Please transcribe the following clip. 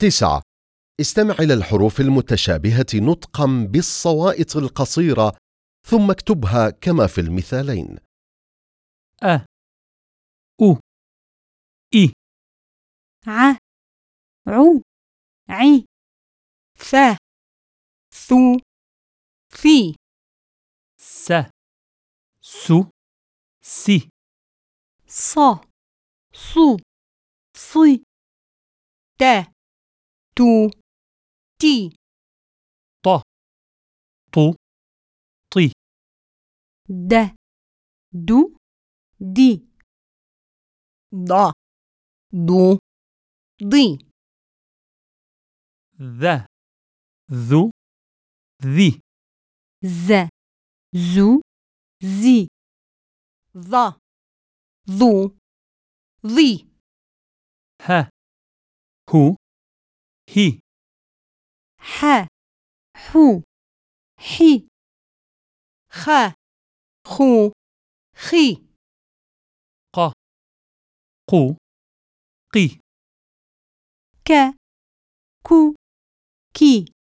تسعة. استمع إلى الحروف المتشابهة نطقا بالصوائط القصيرة ثم اكتبها كما في المثالين. أ أو إي ع عو عي ث ثو ثي س سو سي ص صو صي ت. tu. Ti. Ta tu. Ti de. Du. Di. Da. Du. Di the zu. Zi. Ze. zu. Zi. Za. zu. Zi. Ha. hu. هي ح حو حي خ خو خي ق قو قي ك كو كي